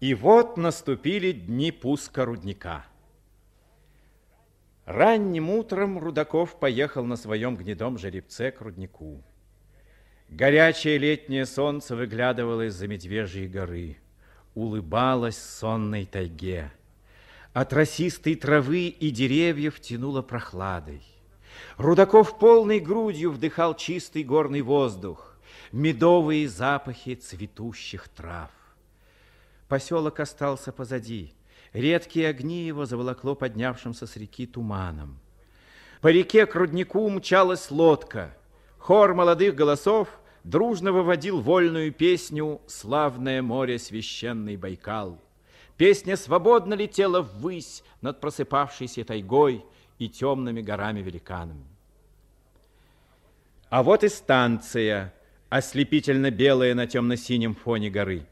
И вот наступили дни пуска рудника. Ранним утром Рудаков поехал на своем гнедом жеребце к руднику. Горячее летнее солнце выглядывало из-за Медвежьей горы, улыбалось сонной тайге. От росистой травы и деревьев тянуло прохладой. Рудаков полной грудью вдыхал чистый горный воздух, медовые запахи цветущих трав. Поселок остался позади. Редкие огни его заволокло поднявшимся с реки туманом. По реке к руднику мчалась лодка. Хор молодых голосов дружно выводил вольную песню «Славное море, священный Байкал». Песня свободно летела ввысь над просыпавшейся тайгой и темными горами-великанами. А вот и станция, ослепительно белая на темно-синем фоне горы.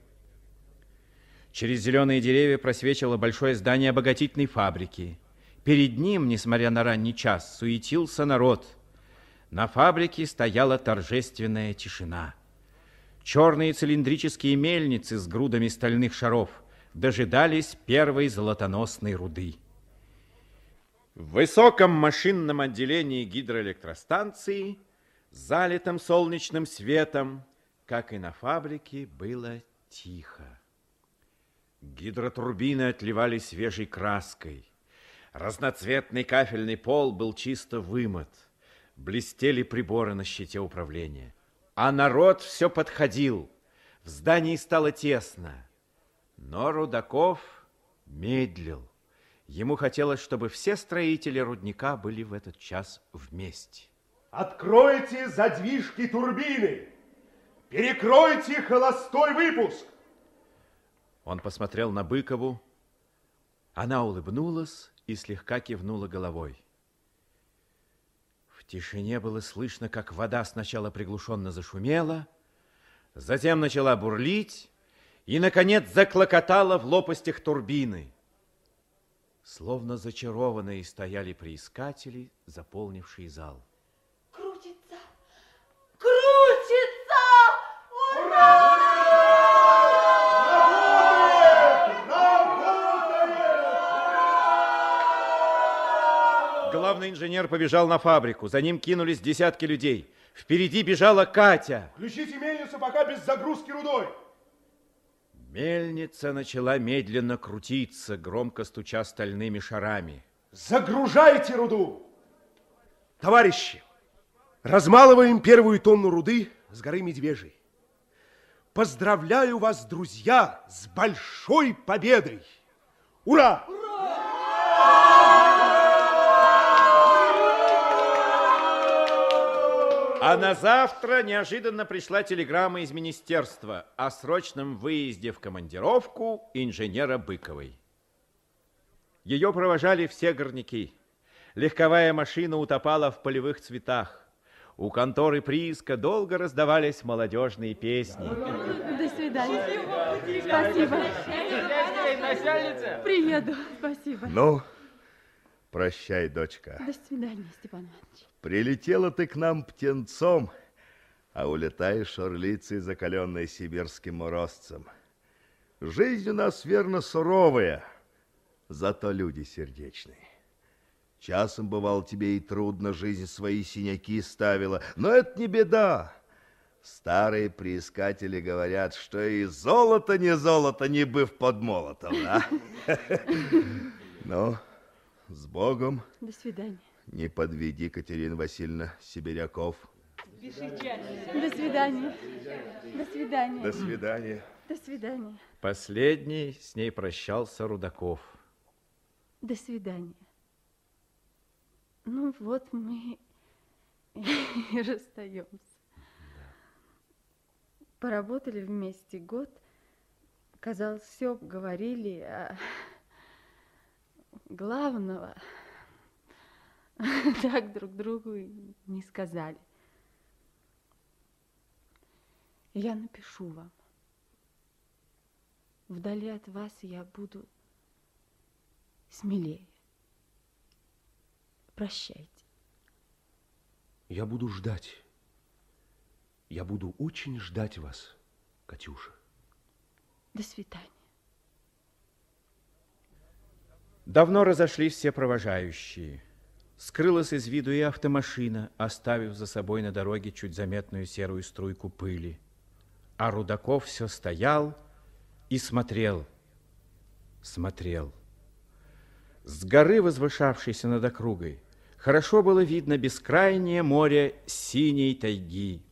Через зеленые деревья просвечивало большое здание обогатительной фабрики. Перед ним, несмотря на ранний час, суетился народ. На фабрике стояла торжественная тишина. Черные цилиндрические мельницы с грудами стальных шаров дожидались первой золотоносной руды. В высоком машинном отделении гидроэлектростанции, залитом солнечным светом, как и на фабрике, было тихо. Гидротурбины отливали свежей краской. Разноцветный кафельный пол был чисто вымыт. Блестели приборы на щите управления. А народ все подходил. В здании стало тесно. Но Рудаков медлил. Ему хотелось, чтобы все строители рудника были в этот час вместе. Откройте задвижки турбины! Перекройте холостой выпуск! Он посмотрел на Быкову. Она улыбнулась и слегка кивнула головой. В тишине было слышно, как вода сначала приглушенно зашумела, затем начала бурлить и, наконец, заклокотала в лопастях турбины. Словно зачарованные стояли приискатели, заполнившие зал. Инженер побежал на фабрику. За ним кинулись десятки людей. Впереди бежала Катя. Включите мельницу пока без загрузки рудой. Мельница начала медленно крутиться, громко стуча стальными шарами. Загружайте руду! Товарищи, размалываем первую тонну руды с горы Медвежий. Поздравляю вас, друзья, с большой победой! Ура! А на завтра неожиданно пришла телеграмма из министерства о срочном выезде в командировку инженера Быковой. Ее провожали все горняки. Легковая машина утопала в полевых цветах. У конторы прииска долго раздавались молодежные песни. До свидания. Спасибо. Приеду. Спасибо. Ну, прощай, дочка. До свидания, Степан Иванович. Прилетела ты к нам птенцом, а улетаешь орлицей, закаленной сибирским морозцем. Жизнь у нас, верно, суровая, зато люди сердечные. Часом, бывало, тебе и трудно жизнь свои синяки ставила, но это не беда. Старые приискатели говорят, что и золото не золото, не быв под молотом, да? Ну, с Богом. До свидания. Не подведи, Катерина Васильевна, Сибиряков. До свидания. До свидания. До свидания. До свидания. Последний с ней прощался Рудаков. До свидания. Ну вот мы и расстаемся. Поработали вместе год. Казалось, все говорили, а главного так друг другу не сказали. Я напишу вам. Вдали от вас я буду смелее. Прощайте. Я буду ждать. Я буду очень ждать вас, Катюша. До свидания. Давно разошлись все провожающие. Скрылась из виду и автомашина, оставив за собой на дороге чуть заметную серую струйку пыли. А Рудаков все стоял и смотрел, смотрел. С горы, возвышавшейся над округой, хорошо было видно бескрайнее море синей тайги.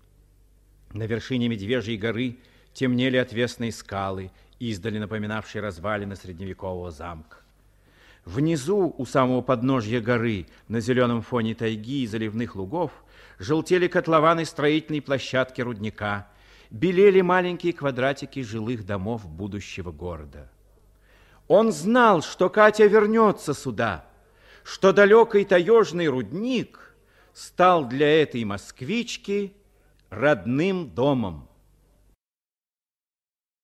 На вершине Медвежьей горы темнели отвесные скалы, издали напоминавшие развалины средневекового замка. Внизу, у самого подножья горы, на зеленом фоне тайги и заливных лугов, желтели котлованы строительной площадки рудника, белели маленькие квадратики жилых домов будущего города. Он знал, что Катя вернется сюда, что далекий таежный рудник стал для этой москвички родным домом.